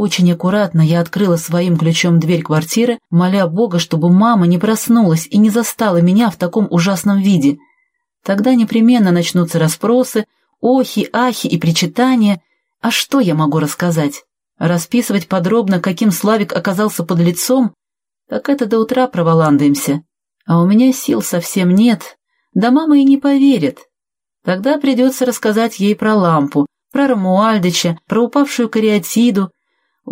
Очень аккуратно я открыла своим ключом дверь квартиры, моля Бога, чтобы мама не проснулась и не застала меня в таком ужасном виде. Тогда непременно начнутся расспросы, охи, ахи и причитания. А что я могу рассказать? Расписывать подробно, каким Славик оказался под лицом? Так это до утра проволандаемся. А у меня сил совсем нет. Да мама и не поверит. Тогда придется рассказать ей про лампу, про Рамуальдыча, про упавшую кариатиду.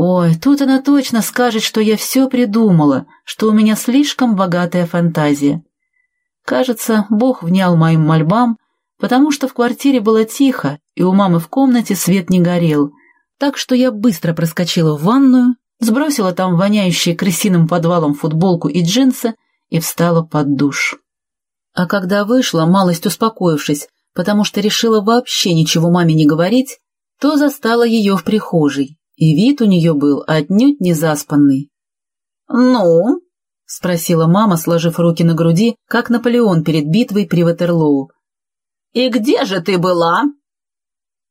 Ой, тут она точно скажет, что я все придумала, что у меня слишком богатая фантазия. Кажется, Бог внял моим мольбам, потому что в квартире было тихо, и у мамы в комнате свет не горел. Так что я быстро проскочила в ванную, сбросила там воняющие крысиным подвалом футболку и джинсы и встала под душ. А когда вышла, малость успокоившись, потому что решила вообще ничего маме не говорить, то застала ее в прихожей, и вид у нее был отнюдь не заспанный. «Ну?» — спросила мама, сложив руки на груди, как Наполеон перед битвой при Ватерлоу. «И где же ты была?»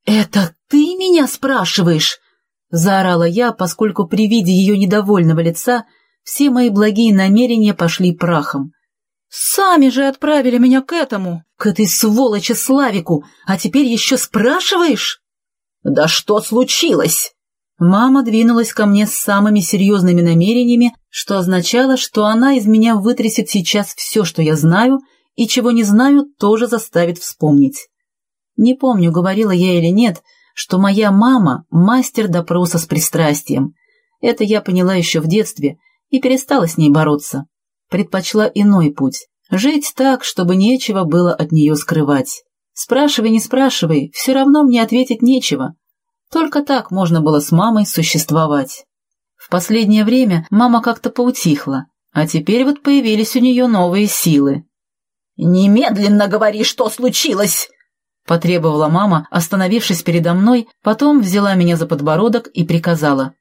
«Это ты меня спрашиваешь?» — заорала я, поскольку при виде ее недовольного лица все мои благие намерения пошли прахом. «Сами же отправили меня к этому, к этой сволочи Славику, а теперь еще спрашиваешь?» «Да что случилось?» Мама двинулась ко мне с самыми серьезными намерениями, что означало, что она из меня вытрясет сейчас все, что я знаю, и чего не знаю, тоже заставит вспомнить. Не помню, говорила я или нет, что моя мама — мастер допроса с пристрастием. Это я поняла еще в детстве и перестала с ней бороться предпочла иной путь — жить так, чтобы нечего было от нее скрывать. Спрашивай, не спрашивай, все равно мне ответить нечего. Только так можно было с мамой существовать. В последнее время мама как-то поутихла, а теперь вот появились у нее новые силы. «Немедленно говори, что случилось!» — потребовала мама, остановившись передо мной, потом взяла меня за подбородок и приказала.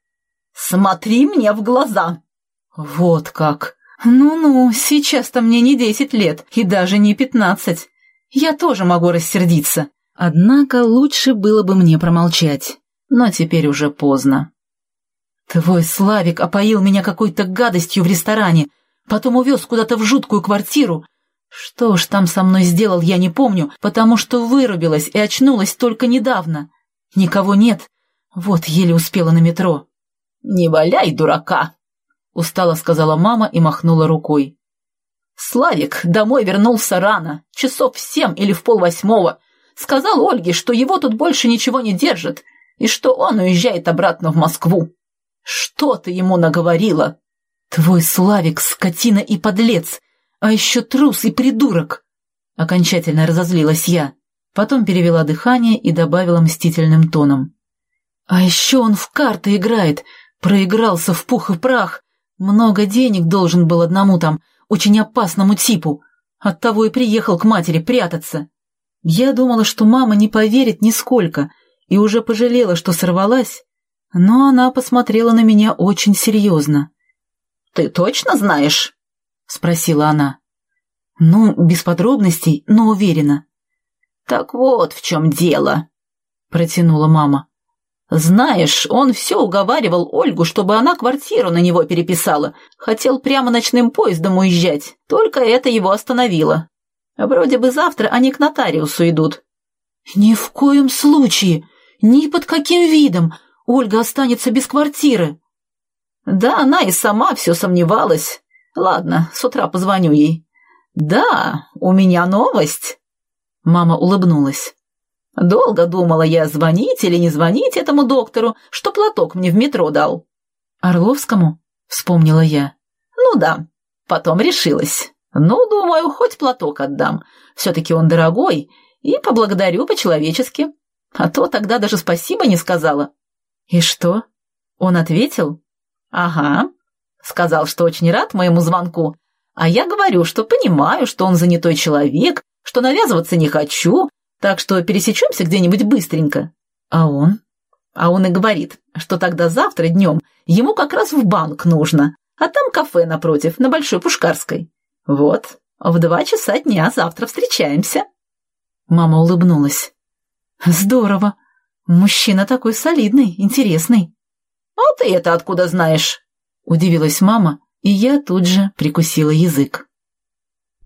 «Смотри мне в глаза!» «Вот как!» «Ну-ну, сейчас-то мне не десять лет и даже не пятнадцать. Я тоже могу рассердиться. Однако лучше было бы мне промолчать. Но теперь уже поздно. Твой Славик опоил меня какой-то гадостью в ресторане, потом увез куда-то в жуткую квартиру. Что ж там со мной сделал, я не помню, потому что вырубилась и очнулась только недавно. Никого нет. Вот еле успела на метро. «Не валяй, дурака!» устало сказала мама и махнула рукой. Славик домой вернулся рано, часов в семь или в полвосьмого. Сказал Ольге, что его тут больше ничего не держит, и что он уезжает обратно в Москву. Что ты ему наговорила? Твой Славик — скотина и подлец, а еще трус и придурок. Окончательно разозлилась я. Потом перевела дыхание и добавила мстительным тоном. А еще он в карты играет, проигрался в пух и прах, много денег должен был одному там, очень опасному типу. Оттого и приехал к матери прятаться. Я думала, что мама не поверит нисколько, и уже пожалела, что сорвалась, но она посмотрела на меня очень серьезно. «Ты точно знаешь?» — спросила она. «Ну, без подробностей, но уверена». «Так вот в чем дело», — протянула мама. Знаешь, он все уговаривал Ольгу, чтобы она квартиру на него переписала. Хотел прямо ночным поездом уезжать, только это его остановило. Вроде бы завтра они к нотариусу идут. Ни в коем случае, ни под каким видом Ольга останется без квартиры. Да, она и сама все сомневалась. Ладно, с утра позвоню ей. Да, у меня новость. Мама улыбнулась. Долго думала я, звонить или не звонить этому доктору, что платок мне в метро дал. «Орловскому?» — вспомнила я. «Ну да. Потом решилась. Ну, думаю, хоть платок отдам. Все-таки он дорогой, и поблагодарю по-человечески. А то тогда даже спасибо не сказала». «И что? Он ответил?» «Ага. Сказал, что очень рад моему звонку. А я говорю, что понимаю, что он занятой человек, что навязываться не хочу, так что пересечемся где-нибудь быстренько. А он? А он и говорит, что тогда завтра днем ему как раз в банк нужно, а там кафе напротив, на Большой Пушкарской. Вот, в два часа дня завтра встречаемся. Мама улыбнулась. Здорово. Мужчина такой солидный, интересный. «А ты это откуда знаешь?» — удивилась мама, и я тут же прикусила язык.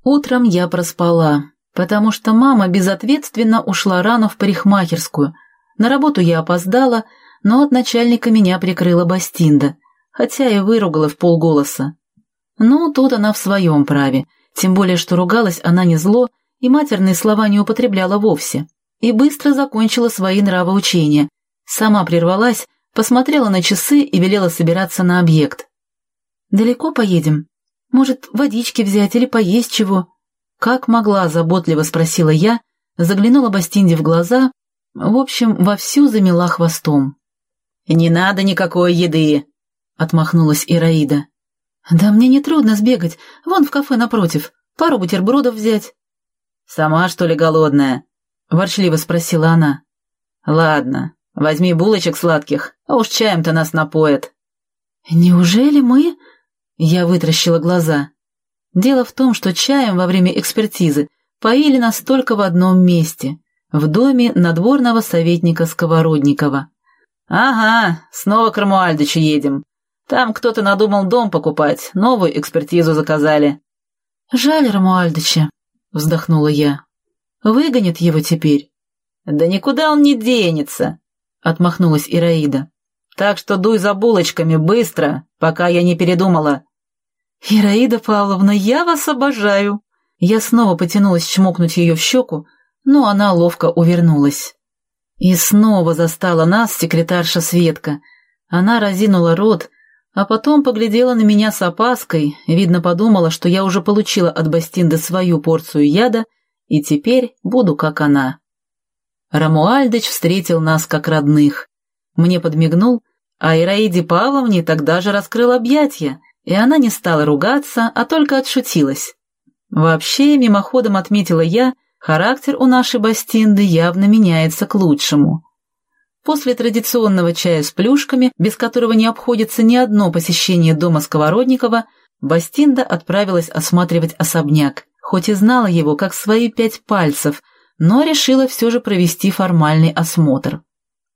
Утром я проспала, потому что мама безответственно ушла рано в парикмахерскую. На работу я опоздала, но от начальника меня прикрыла Бастинда, хотя и выругала в полголоса. Ну, тут она в своем праве, тем более, что ругалась она не зло и матерные слова не употребляла вовсе. И быстро закончила свои нравоучения. Сама прервалась, посмотрела на часы и велела собираться на объект. «Далеко поедем? Может, водички взять или поесть чего?» Как могла, заботливо спросила я, заглянула Бастинде в глаза, в общем, вовсю замела хвостом. «Не надо никакой еды!» — отмахнулась Ираида. «Да мне не трудно сбегать, вон в кафе напротив, пару бутербродов взять». «Сама, что ли, голодная?» — ворчливо спросила она. «Ладно, возьми булочек сладких, а уж чаем-то нас напоят». «Неужели мы?» — я вытращила глаза. Дело в том, что чаем во время экспертизы поили нас только в одном месте — в доме надворного советника Сковородникова. «Ага, снова к Рамуальдычу едем. Там кто-то надумал дом покупать, новую экспертизу заказали». «Жаль Рамуальдыча», — вздохнула я. «Выгонят его теперь». «Да никуда он не денется», — отмахнулась Ираида. «Так что дуй за булочками быстро, пока я не передумала». «Ираида Павловна, я вас обожаю!» Я снова потянулась чмокнуть ее в щеку, но она ловко увернулась. И снова застала нас секретарша Светка. Она разинула рот, а потом поглядела на меня с опаской, видно, подумала, что я уже получила от Бастинды свою порцию яда, и теперь буду как она. Рамуальдыч встретил нас как родных. Мне подмигнул, а Ираиде Павловне тогда же раскрыл объятия, и она не стала ругаться, а только отшутилась. Вообще, мимоходом отметила я, характер у нашей Бастинды явно меняется к лучшему. После традиционного чая с плюшками, без которого не обходится ни одно посещение дома Сковородникова, Бастинда отправилась осматривать особняк, хоть и знала его как свои пять пальцев, но решила все же провести формальный осмотр.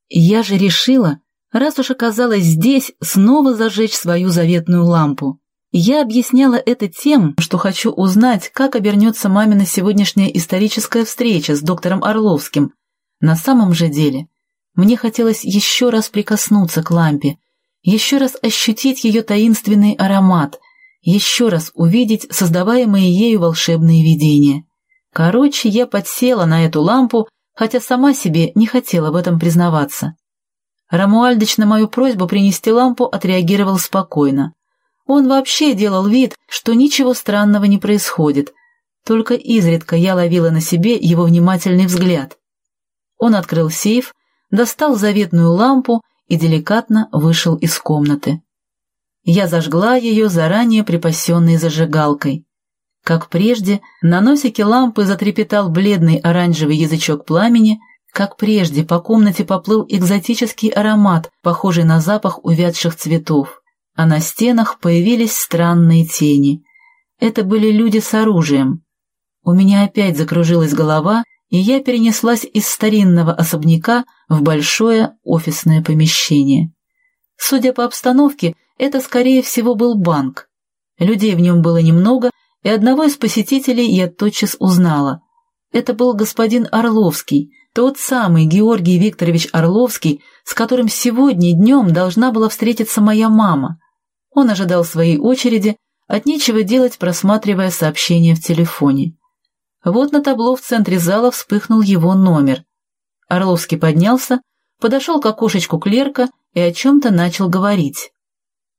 Я же решила, раз уж оказалась здесь, снова зажечь свою заветную лампу. Я объясняла это тем, что хочу узнать, как обернется мамина сегодняшняя историческая встреча с доктором Орловским. На самом же деле – мне хотелось еще раз прикоснуться к лампе, еще раз ощутить ее таинственный аромат, еще раз увидеть создаваемые ею волшебные видения. Короче, я подсела на эту лампу, хотя сама себе не хотела в этом признаваться. Рамуальдыч на мою просьбу принести лампу отреагировал спокойно. Он вообще делал вид, что ничего странного не происходит, только изредка я ловила на себе его внимательный взгляд. Он открыл сейф, достал заветную лампу и деликатно вышел из комнаты. Я зажгла ее заранее припасенной зажигалкой. Как прежде, на носике лампы затрепетал бледный оранжевый язычок пламени, как прежде по комнате поплыл экзотический аромат, похожий на запах увядших цветов, а на стенах появились странные тени. Это были люди с оружием. У меня опять закружилась голова, и я перенеслась из старинного особняка в большое офисное помещение. Судя по обстановке, это, скорее всего, был банк. Людей в нем было немного, и одного из посетителей я тотчас узнала. Это был господин Орловский, тот самый Георгий Викторович Орловский, с которым сегодня днем должна была встретиться моя мама. Он ожидал своей очереди, от нечего делать, просматривая сообщения в телефоне. Вот на табло в центре зала вспыхнул его номер. Орловский поднялся, подошел к окошечку клерка и о чем-то начал говорить.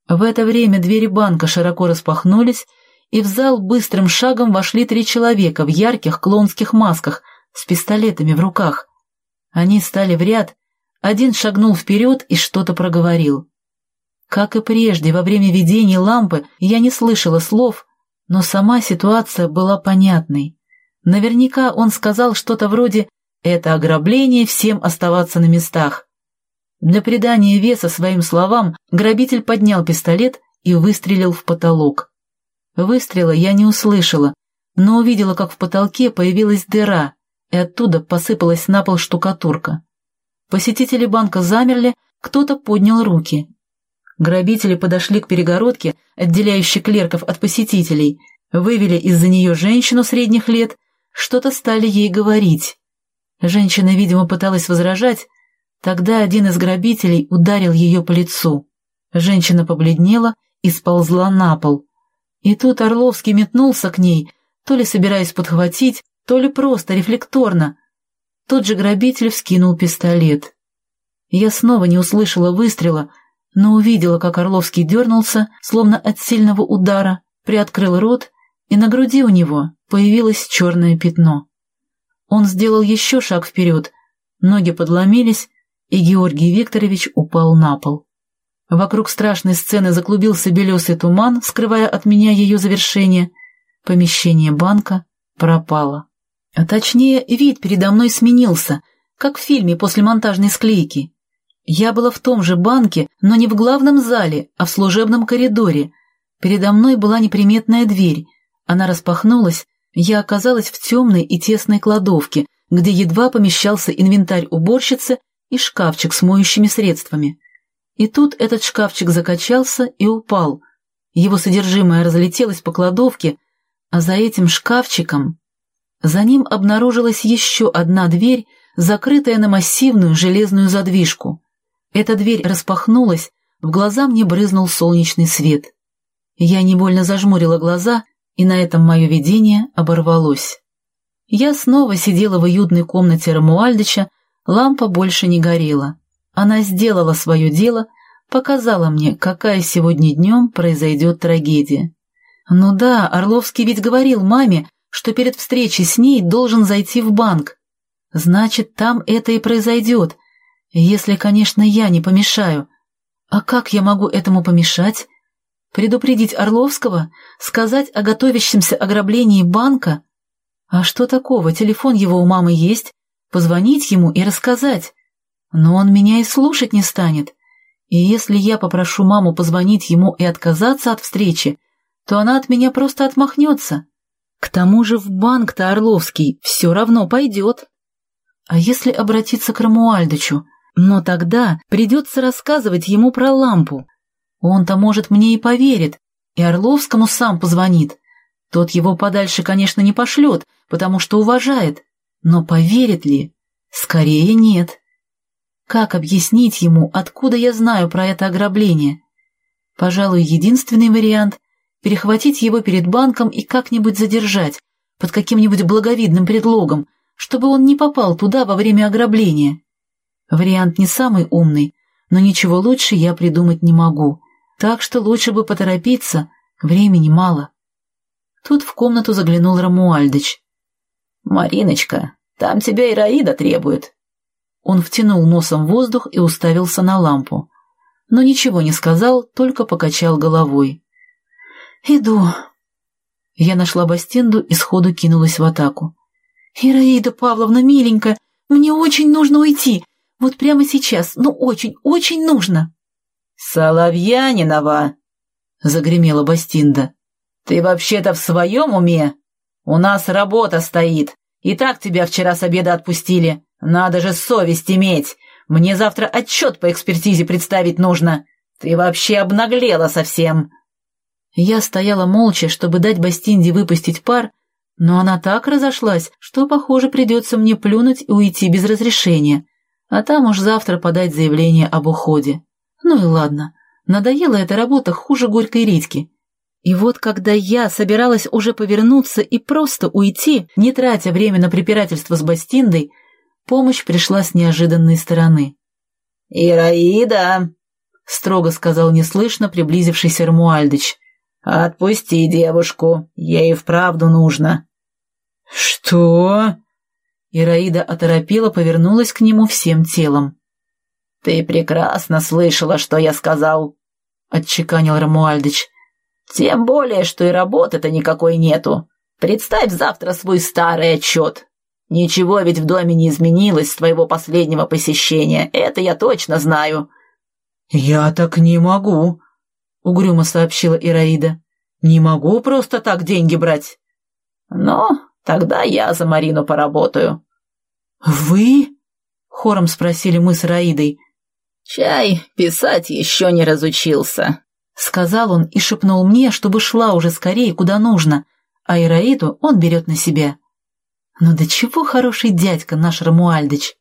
В это время двери банка широко распахнулись, и в зал быстрым шагом вошли три человека в ярких клонских масках с пистолетами в руках. Они стали в ряд, один шагнул вперед и что-то проговорил. Как и прежде, во время видения лампы я не слышала слов, но сама ситуация была понятной. Наверняка он сказал что-то вроде «это ограбление, всем оставаться на местах». Для придания веса своим словам грабитель поднял пистолет и выстрелил в потолок. Выстрела я не услышала, но увидела, как в потолке появилась дыра, и оттуда посыпалась на пол штукатурка. Посетители банка замерли, кто-то поднял руки. Грабители подошли к перегородке, отделяющей клерков от посетителей, вывели из-за нее женщину средних лет, что-то стали ей говорить. Женщина, видимо, пыталась возражать, тогда один из грабителей ударил ее по лицу. Женщина побледнела и сползла на пол. И тут Орловский метнулся к ней, то ли собираясь подхватить, то ли просто рефлекторно. Тот же грабитель вскинул пистолет. Я снова не услышала выстрела, но увидела, как Орловский дернулся, словно от сильного удара, приоткрыл рот, и на груди у него появилось черное пятно. Он сделал еще шаг вперед, ноги подломились, и Георгий Викторович упал на пол. Вокруг страшной сцены заклубился белесый туман, скрывая от меня ее завершение. Помещение банка пропало. А точнее, вид передо мной сменился, как в фильме после монтажной склейки. Я была в том же банке, но не в главном зале, а в служебном коридоре. Передо мной была неприметная дверь. Она распахнулась, я оказалась в темной и тесной кладовке, где едва помещался инвентарь уборщицы и шкафчик с моющими средствами. И тут этот шкафчик закачался и упал. Его содержимое разлетелось по кладовке, а за этим шкафчиком... За ним обнаружилась еще одна дверь, закрытая на массивную железную задвижку. Эта дверь распахнулась, в глаза мне брызнул солнечный свет. Я невольно зажмурила глаза, и на этом мое видение оборвалось. Я снова сидела в уютной комнате Рамуальдыча, лампа больше не горела. Она сделала свое дело, показала мне, какая сегодня днем произойдет трагедия. Ну да, Орловский ведь говорил маме, что перед встречей с ней должен зайти в банк. Значит, там это и произойдет, если, конечно, я не помешаю. А как я могу этому помешать? Предупредить Орловского? Сказать о готовящемся ограблении банка? А что такого, телефон его у мамы есть? Позвонить ему и рассказать. Но он меня и слушать не станет. И если я попрошу маму позвонить ему и отказаться от встречи, то она от меня просто отмахнется. К тому же в банк-то Орловский все равно пойдет. А если обратиться к Рамуальдычу? Но тогда придется рассказывать ему про лампу. Он-то, может, мне и поверит, и Орловскому сам позвонит. Тот его подальше, конечно, не пошлет, потому что уважает. Но поверит ли? Скорее нет. Как объяснить ему, откуда я знаю про это ограбление? Пожалуй, единственный вариант — перехватить его перед банком и как-нибудь задержать, под каким-нибудь благовидным предлогом, чтобы он не попал туда во время ограбления. Вариант не самый умный, но ничего лучше я придумать не могу, так что лучше бы поторопиться, времени мало. Тут в комнату заглянул Рамуальдыч. «Мариночка, там тебя Ираида требует». Он втянул носом воздух и уставился на лампу, но ничего не сказал, только покачал головой. «Иду». Я нашла Бастинду и сходу кинулась в атаку. «Ираида Павловна, миленькая, мне очень нужно уйти. Вот прямо сейчас, ну очень, очень нужно. Соловьянинова, загремела Бастинда. Ты вообще-то в своем уме? У нас работа стоит. И так тебя вчера с обеда отпустили. Надо же совесть иметь. Мне завтра отчет по экспертизе представить нужно. Ты вообще обнаглела совсем. Я стояла молча, чтобы дать Бастинде выпустить пар, но она так разошлась, что, похоже, придется мне плюнуть и уйти без разрешения а там уж завтра подать заявление об уходе. Ну и ладно, надоела эта работа хуже горькой редьки. И вот когда я собиралась уже повернуться и просто уйти, не тратя время на препирательство с Бастиндой, помощь пришла с неожиданной стороны. «Ираида!» — строго сказал неслышно приблизившийся Рмуальдыч. «Отпусти девушку, ей вправду нужно». «Что?» Ираида оторопела, повернулась к нему всем телом. «Ты прекрасно слышала, что я сказал», — отчеканил Рамуальдыч. «Тем более, что и работы-то никакой нету. Представь завтра свой старый отчет. Ничего ведь в доме не изменилось с твоего последнего посещения, это я точно знаю». «Я так не могу», — угрюмо сообщила Ираида. «Не могу просто так деньги брать». «Ну, тогда я за Марину поработаю», «Вы?» — хором спросили мы с Раидой. «Чай писать еще не разучился», — сказал он и шепнул мне, чтобы шла уже скорее, куда нужно, а Ираиду он берет на себя. Ну да чего хороший дядька наш Рамуальдыч.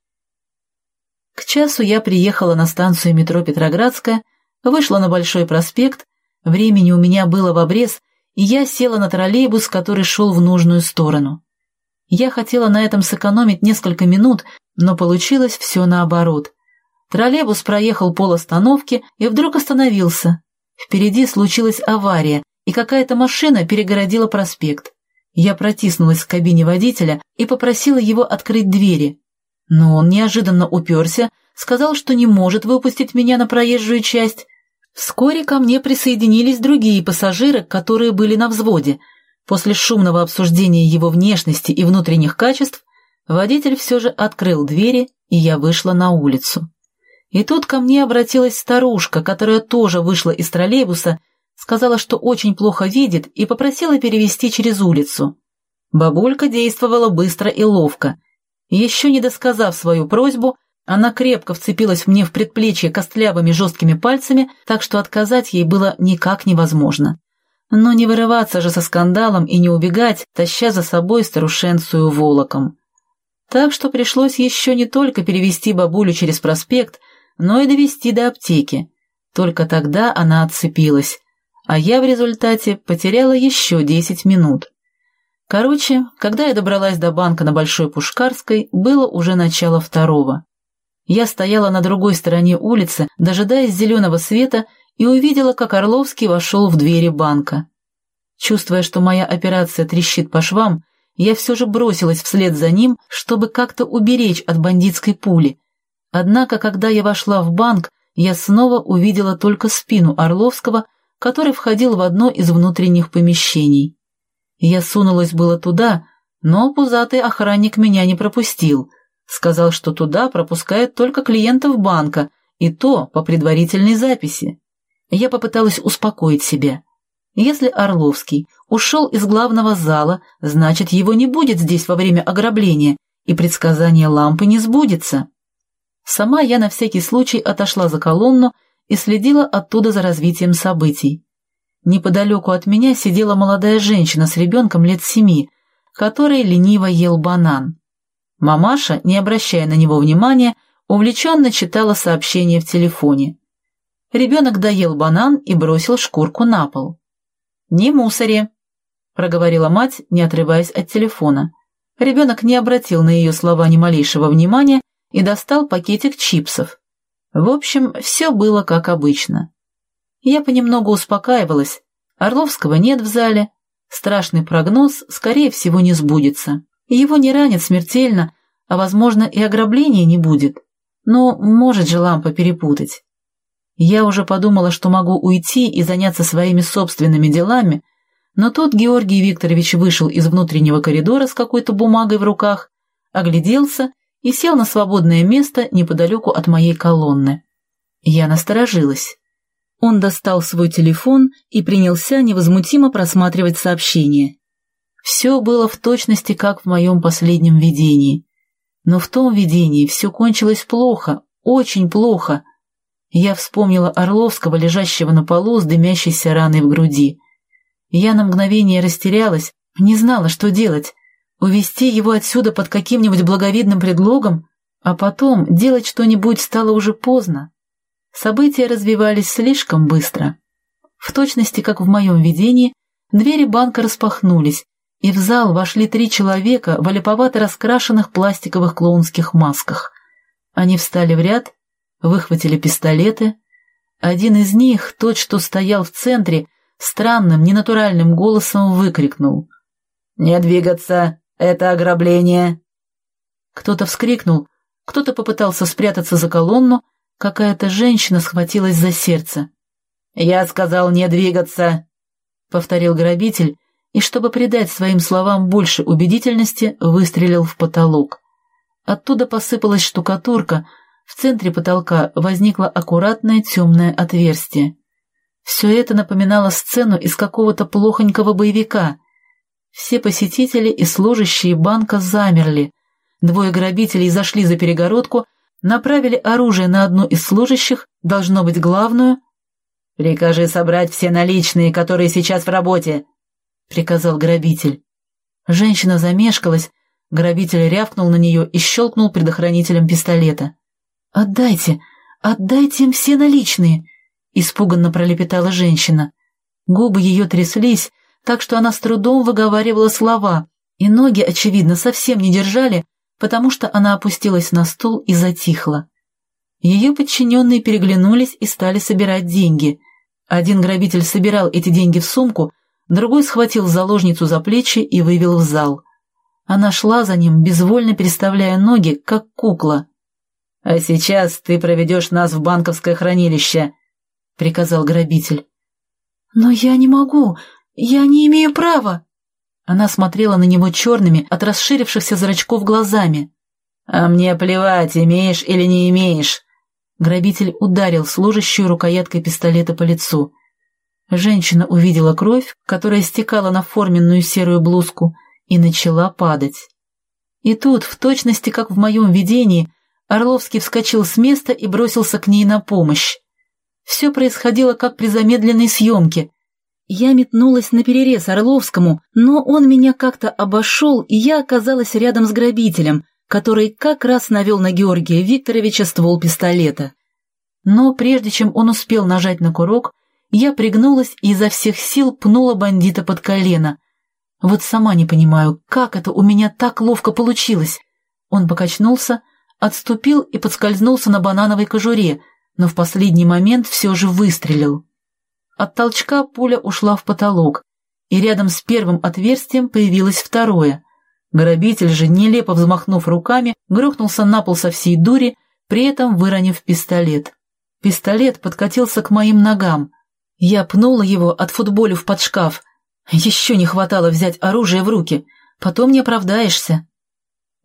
К часу я приехала на станцию метро Петроградская, вышла на Большой проспект, времени у меня было в обрез, и я села на троллейбус, который шел в нужную сторону. Я хотела на этом сэкономить несколько минут, но получилось все наоборот. Троллейбус проехал пол остановки и вдруг остановился. Впереди случилась авария, и какая-то машина перегородила проспект. Я протиснулась к кабине водителя и попросила его открыть двери. Но он неожиданно уперся, сказал, что не может выпустить меня на проезжую часть. Вскоре ко мне присоединились другие пассажиры, которые были на взводе. После шумного обсуждения его внешности и внутренних качеств водитель все же открыл двери, и я вышла на улицу. И тут ко мне обратилась старушка, которая тоже вышла из троллейбуса, сказала, что очень плохо видит, и попросила перевести через улицу. Бабулька действовала быстро и ловко. Еще не досказав свою просьбу, она крепко вцепилась мне в предплечье костлявыми жесткими пальцами, так что отказать ей было никак невозможно. Но не вырываться же со скандалом и не убегать, таща за собой старушенцию волоком. Так что пришлось еще не только перевести бабулю через проспект, но и довести до аптеки. Только тогда она отцепилась, а я в результате потеряла еще десять минут. Короче, когда я добралась до банка на Большой Пушкарской, было уже начало второго. Я стояла на другой стороне улицы, дожидаясь зеленого света, и увидела, как Орловский вошел в двери банка. Чувствуя, что моя операция трещит по швам, я все же бросилась вслед за ним, чтобы как-то уберечь от бандитской пули, Однако, когда я вошла в банк, я снова увидела только спину Орловского, который входил в одно из внутренних помещений. Я сунулась было туда, но пузатый охранник меня не пропустил. Сказал, что туда пропускают только клиентов банка, и то по предварительной записи. Я попыталась успокоить себя. Если Орловский ушел из главного зала, значит, его не будет здесь во время ограбления, и предсказание лампы не сбудется. Сама я на всякий случай отошла за колонну и следила оттуда за развитием событий. Неподалеку от меня сидела молодая женщина с ребенком лет семи, который лениво ел банан. Мамаша, не обращая на него внимания, увлеченно читала сообщение в телефоне. Ребенок доел банан и бросил шкурку на пол. «Не мусори», — проговорила мать, не отрываясь от телефона. Ребенок не обратил на ее слова ни малейшего внимания и достал пакетик чипсов. В общем, все было как обычно. Я понемногу успокаивалась. Орловского нет в зале. Страшный прогноз, скорее всего, не сбудется. Его не ранят смертельно, а, возможно, и ограбления не будет. Но может же лампа перепутать. Я уже подумала, что могу уйти и заняться своими собственными делами, но тут Георгий Викторович вышел из внутреннего коридора с какой-то бумагой в руках, огляделся и сел на свободное место неподалеку от моей колонны. Я насторожилась. Он достал свой телефон и принялся невозмутимо просматривать сообщения. Все было в точности, как в моем последнем видении. Но в том видении все кончилось плохо, очень плохо. Я вспомнила Орловского, лежащего на полу с дымящейся раной в груди. Я на мгновение растерялась, не знала, что делать. Увести его отсюда под каким-нибудь благовидным предлогом, а потом делать что-нибудь стало уже поздно. События развивались слишком быстро. В точности, как в моем видении, двери банка распахнулись, и в зал вошли три человека в олиповато раскрашенных пластиковых клоунских масках. Они встали в ряд, выхватили пистолеты. Один из них, тот, что стоял в центре, странным, ненатуральным голосом выкрикнул. «Не двигаться! Это ограбление!» Кто-то вскрикнул, кто-то попытался спрятаться за колонну, какая-то женщина схватилась за сердце. «Я сказал не двигаться!» — повторил грабитель, и, чтобы придать своим словам больше убедительности, выстрелил в потолок. Оттуда посыпалась штукатурка, в центре потолка возникло аккуратное темное отверстие. Все это напоминало сцену из какого-то плохонького боевика, все посетители и служащие банка замерли. Двое грабителей зашли за перегородку, направили оружие на одну из служащих, должно быть главную. «Прикажи собрать все наличные, которые сейчас в работе», — приказал грабитель. Женщина замешкалась, грабитель рявкнул на нее и щелкнул предохранителем пистолета. «Отдайте, отдайте им все наличные!» — испуганно пролепетала женщина. Губы ее тряслись, так что она с трудом выговаривала слова, и ноги, очевидно, совсем не держали, потому что она опустилась на стул и затихла. Ее подчиненные переглянулись и стали собирать деньги. Один грабитель собирал эти деньги в сумку, другой схватил заложницу за плечи и вывел в зал. Она шла за ним, безвольно переставляя ноги, как кукла. «А сейчас ты проведешь нас в банковское хранилище», — приказал грабитель. «Но я не могу, я не имею права», она смотрела на него черными, от расширившихся зрачков глазами. «А мне плевать, имеешь или не имеешь!» Грабитель ударил служащую рукояткой пистолета по лицу. Женщина увидела кровь, которая стекала на форменную серую блузку, и начала падать. И тут, в точности, как в моем видении, Орловский вскочил с места и бросился к ней на помощь. Все происходило как при замедленной съемке, я метнулась на перерез Орловскому, но он меня как-то обошел, и я оказалась рядом с грабителем, который как раз навел на Георгия Викторовича ствол пистолета. Но прежде чем он успел нажать на курок, я пригнулась и изо всех сил пнула бандита под колено. Вот сама не понимаю, как это у меня так ловко получилось. Он покачнулся, отступил и подскользнулся на банановой кожуре, но в последний момент все же выстрелил. От толчка пуля ушла в потолок, и рядом с первым отверстием появилось второе. Грабитель же, нелепо взмахнув руками, грохнулся на пол со всей дури, при этом выронив пистолет. Пистолет подкатился к моим ногам. Я пнула его, от отфутболив под шкаф. Еще не хватало взять оружие в руки, потом не оправдаешься.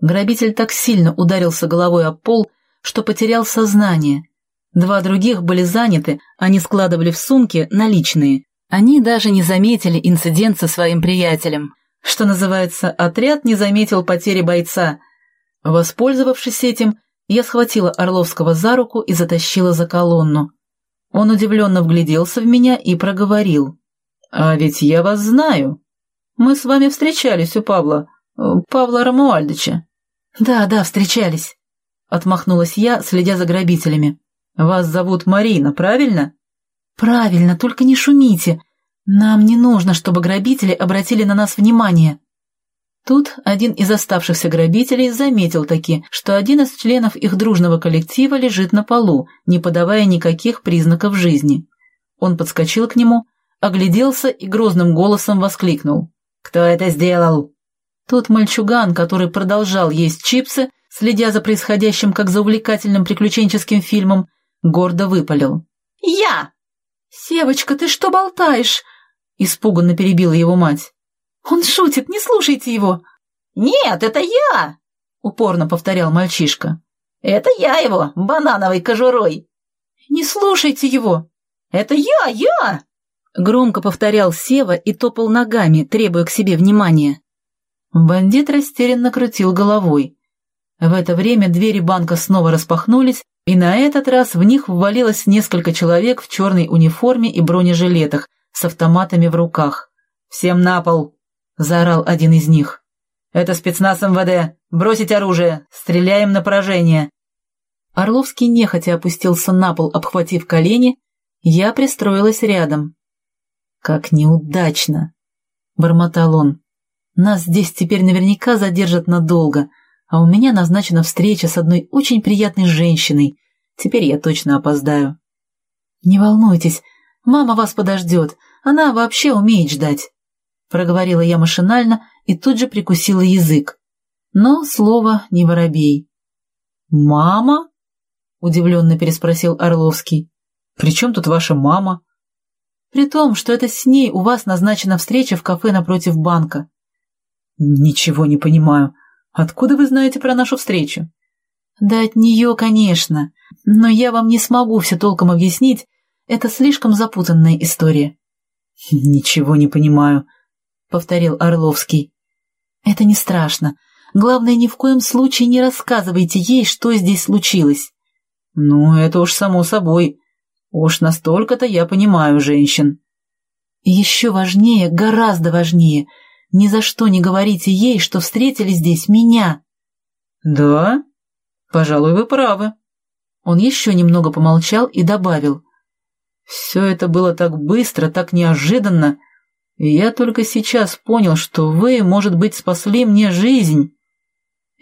Грабитель так сильно ударился головой об пол, что потерял сознание. Два других были заняты, они складывали в сумки наличные. Они даже не заметили инцидент со своим приятелем. Что называется, отряд не заметил потери бойца. Воспользовавшись этим, я схватила Орловского за руку и затащила за колонну. Он удивленно вгляделся в меня и проговорил. «А ведь я вас знаю. Мы с вами встречались у Павла, Павла Рамуальдыча». «Да, да, встречались», — отмахнулась я, следя за грабителями. «Вас зовут Марина, правильно?» «Правильно, только не шумите. Нам не нужно, чтобы грабители обратили на нас внимание». Тут один из оставшихся грабителей заметил таки, что один из членов их дружного коллектива лежит на полу, не подавая никаких признаков жизни. Он подскочил к нему, огляделся и грозным голосом воскликнул. «Кто это сделал?» Тот мальчуган, который продолжал есть чипсы, следя за происходящим как за увлекательным приключенческим фильмом, гордо выпалил. «Я!» «Севочка, ты что болтаешь?» Испуганно перебила его мать. «Он шутит, не слушайте его!» «Нет, это я!» Упорно повторял мальчишка. «Это я его, банановой кожурой!» «Не слушайте его!» «Это я, я!» Громко повторял Сева и топал ногами, требуя к себе внимания. Бандит растерянно крутил головой. В это время двери банка снова распахнулись, и на этот раз в них ввалилось несколько человек в черной униформе и бронежилетах с автоматами в руках. «Всем на пол!» — заорал один из них. «Это спецназ МВД! Бросить оружие! Стреляем на поражение!» Орловский нехотя опустился на пол, обхватив колени. Я пристроилась рядом. «Как неудачно!» — бормотал он. «Нас здесь теперь наверняка задержат надолго, а у меня назначена встреча с одной очень приятной женщиной. Теперь я точно опоздаю. «Не волнуйтесь, мама вас подождет, она вообще умеет ждать», — проговорила я машинально и тут же прикусила язык. Но слово не воробей. «Мама?» — удивленно переспросил Орловский. «При чем тут ваша мама?» «При том, что это с ней у вас назначена встреча в кафе напротив банка». «Ничего не понимаю. Откуда вы знаете про нашу встречу?» «Да от нее, конечно. Но я вам не смогу все толком объяснить. Это слишком запутанная история». «Ничего не понимаю», — повторил Орловский. «Это не страшно. Главное, ни в коем случае не рассказывайте ей, что здесь случилось». «Ну, это уж само собой. Уж настолько-то я понимаю женщин». «Еще важнее, гораздо важнее, ни за что не говорите ей, что встретили здесь меня». «Да? Пожалуй, вы правы». Он еще немного помолчал и добавил. «Все это было так быстро, так неожиданно, и я только сейчас понял, что вы, может быть, спасли мне жизнь».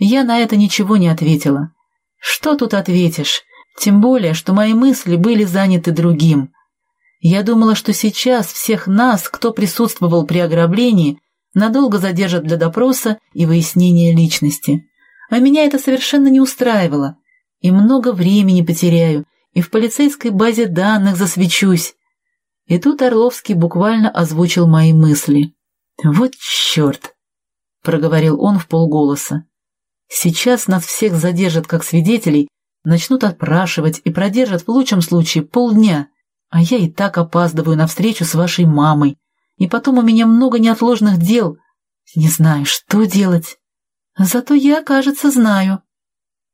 Я на это ничего не ответила. Что тут ответишь? Тем более, что мои мысли были заняты другим. Я думала, что сейчас всех нас, кто присутствовал при ограблении, надолго задержат для допроса и выяснения личности. А меня это совершенно не устраивало. И много времени потеряю, и в полицейской базе данных засвечусь. И тут Орловский буквально озвучил мои мысли. «Вот черт!» — проговорил он в полголоса. Сейчас нас всех задержат как свидетелей, начнут отпрашивать и продержат в лучшем случае полдня, а я и так опаздываю на встречу с вашей мамой, и потом у меня много неотложных дел. Не знаю, что делать. Зато я, кажется, знаю.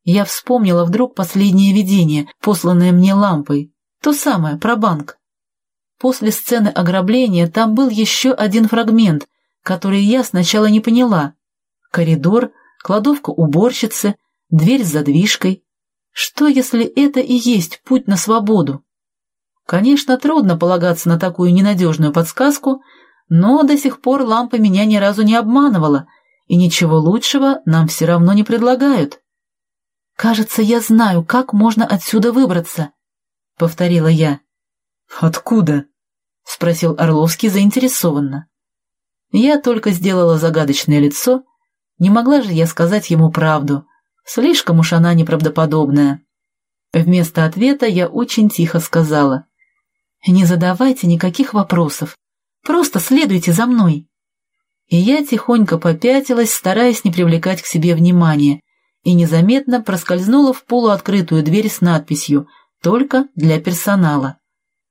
Я вспомнила вдруг последнее видение, посланное мне лампой, то самое, про банк. После сцены ограбления там был еще один фрагмент, который я сначала не поняла. Коридор — кладовка уборщицы, дверь с задвижкой. Что, если это и есть путь на свободу? Конечно, трудно полагаться на такую ненадежную подсказку, но до сих пор лампа меня ни разу не обманывала, и ничего лучшего нам все равно не предлагают. «Кажется, я знаю, как можно отсюда выбраться», — повторила я. «Откуда?» — спросил Орловский заинтересованно. Я только сделала загадочное лицо не могла же я сказать ему правду. Слишком уж она неправдоподобная. Вместо ответа я очень тихо сказала. «Не задавайте никаких вопросов. Просто следуйте за мной». И я тихонько попятилась, стараясь не привлекать к себе внимания, и незаметно проскользнула в полуоткрытую дверь с надписью «Только для персонала».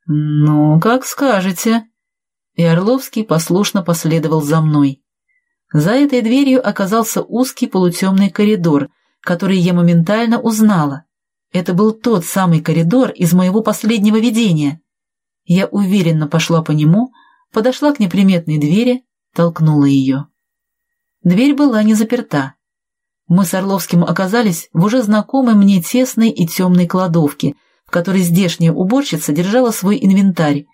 «Ну, как скажете». И Орловский послушно последовал за мной. За этой дверью оказался узкий полутемный коридор, который я моментально узнала. Это был тот самый коридор из моего последнего видения. Я уверенно пошла по нему, подошла к неприметной двери, толкнула ее. Дверь была не заперта. Мы с Орловским оказались в уже знакомой мне тесной и темной кладовке, в которой здешняя уборщица держала свой инвентарь,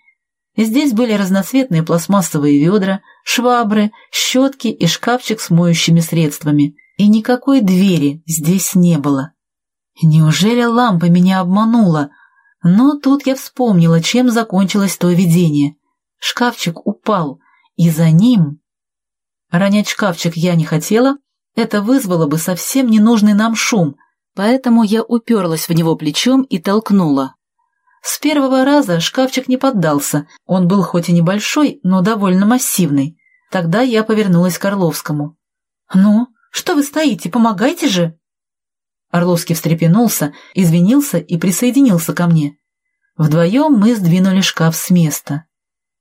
Здесь были разноцветные пластмассовые ведра, швабры, щетки и шкафчик с моющими средствами. И никакой двери здесь не было. Неужели лампа меня обманула? Но тут я вспомнила, чем закончилось то видение. Шкафчик упал, и за ним... Ронять шкафчик я не хотела, это вызвало бы совсем ненужный нам шум, поэтому я уперлась в него плечом и толкнула. С первого раза шкафчик не поддался, он был хоть и небольшой, но довольно массивный. Тогда я повернулась к Орловскому. «Ну, что вы стоите, помогайте же!» Орловский встрепенулся, извинился и присоединился ко мне. Вдвоем мы сдвинули шкаф с места.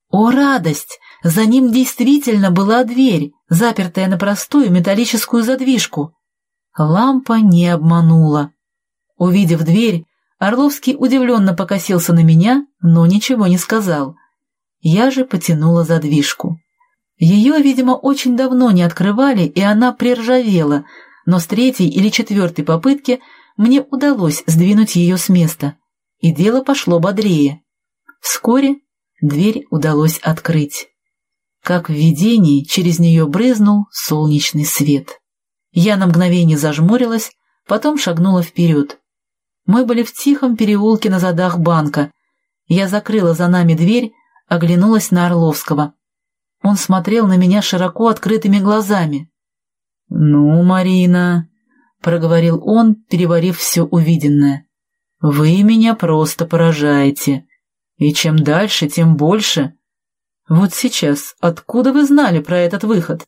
О, радость! За ним действительно была дверь, запертая на простую металлическую задвижку. Лампа не обманула. Увидев дверь, Орловский удивленно покосился на меня, но ничего не сказал. Я же потянула задвижку. Ее, видимо, очень давно не открывали, и она приржавела, но с третьей или четвертой попытки мне удалось сдвинуть ее с места, и дело пошло бодрее. Вскоре дверь удалось открыть. Как в видении, через нее брызнул солнечный свет. Я на мгновение зажмурилась, потом шагнула вперед. Мы были в тихом переулке на задах банка. Я закрыла за нами дверь, оглянулась на Орловского. Он смотрел на меня широко открытыми глазами. «Ну, Марина», — проговорил он, переварив все увиденное, — «вы меня просто поражаете. И чем дальше, тем больше. Вот сейчас, откуда вы знали про этот выход?»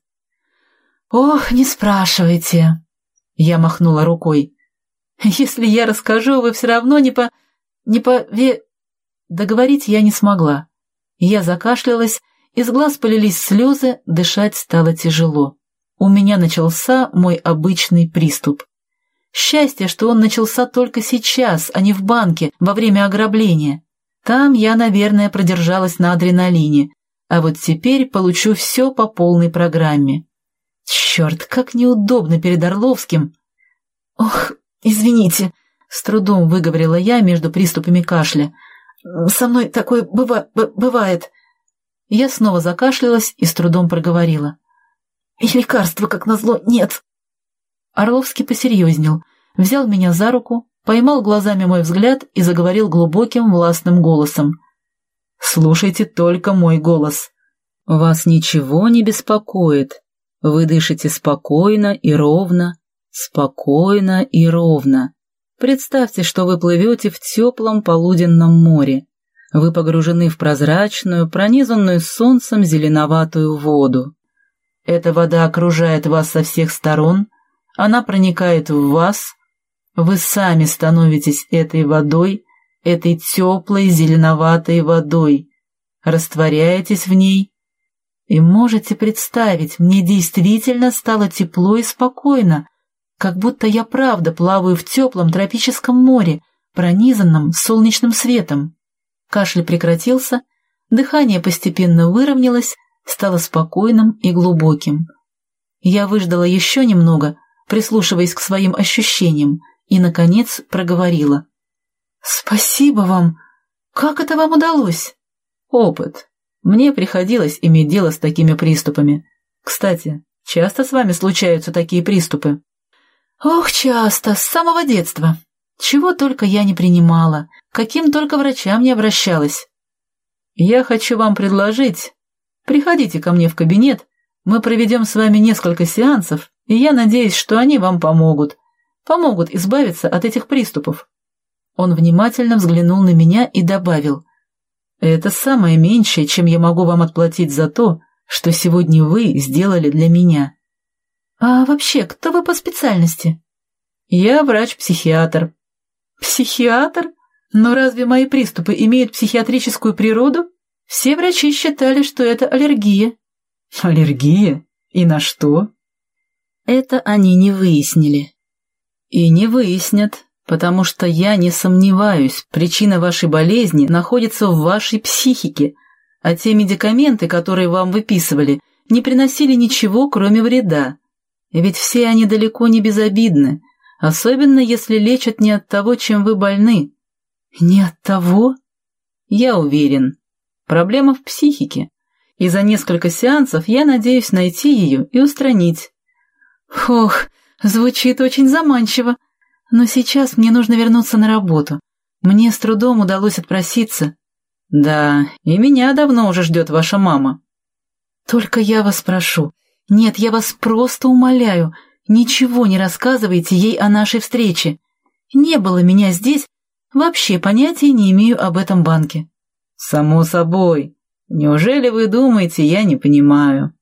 «Ох, не спрашивайте», — я махнула рукой. Если я расскажу, вы все равно не по... не по... ве...» Договорить я не смогла. Я закашлялась, из глаз полились слезы, дышать стало тяжело. У меня начался мой обычный приступ. Счастье, что он начался только сейчас, а не в банке, во время ограбления. Там я, наверное, продержалась на адреналине, а вот теперь получу все по полной программе. Черт, как неудобно перед Орловским. Ох, извините, с трудом выговорила я между приступами кашля. Со мной такое быва бывает. Я снова закашлялась и с трудом проговорила. И лекарства, как назло, нет. Орловский посерьезнел, взял меня за руку, поймал глазами мой взгляд и заговорил глубоким властным голосом. «Слушайте только мой голос. Вас ничего не беспокоит. Вы дышите спокойно и ровно, спокойно и ровно. Представьте, что вы плывете в теплом полуденном море. Вы погружены в прозрачную, пронизанную солнцем зеленоватую воду. Эта вода окружает вас со всех сторон, она проникает в вас, вы сами становитесь этой водой, этой теплой зеленоватой водой, растворяетесь в ней, и можете представить, мне действительно стало тепло и спокойно, как будто я правда плаваю в теплом тропическом море, пронизанном солнечным светом. Кашель прекратился, дыхание постепенно выровнялось, стало спокойным и глубоким. Я выждала еще немного, прислушиваясь к своим ощущениям, и, наконец, проговорила. «Спасибо вам! Как это вам удалось?» «Опыт. Мне приходилось иметь дело с такими приступами. Кстати, часто с вами случаются такие приступы?» «Ох, часто, с самого детства. Чего только я не принимала, каким только врачам не обращалась. Я хочу вам предложить. Приходите ко мне в кабинет, мы проведем с вами несколько сеансов, и я надеюсь, что они вам помогут, помогут избавиться от этих приступов. Он внимательно взглянул на меня и добавил, «Это самое меньшее, чем я могу вам отплатить за то, что сегодня вы сделали для меня». «А вообще, кто вы по специальности?» «Я врач-психиатр». «Психиатр? Но разве мои приступы имеют психиатрическую природу? Все врачи считали, что это аллергия». «Аллергия? И на что?» Это они не выяснили. И не выяснят, потому что я не сомневаюсь, причина вашей болезни находится в вашей психике, а те медикаменты, которые вам выписывали, не приносили ничего, кроме вреда. Ведь все они далеко не безобидны, особенно если лечат не от того, чем вы больны. Не от того? Я уверен. Проблема в психике, и за несколько сеансов я надеюсь найти ее и устранить. Ох, Звучит очень заманчиво. Но сейчас мне нужно вернуться на работу. Мне с трудом удалось отпроситься. Да, и меня давно уже ждет ваша мама. Только я вас прошу. Нет, я вас просто умоляю. Ничего не рассказывайте ей о нашей встрече. Не было меня здесь. Вообще понятия не имею об этом банке. Само собой. Неужели вы думаете, я не понимаю?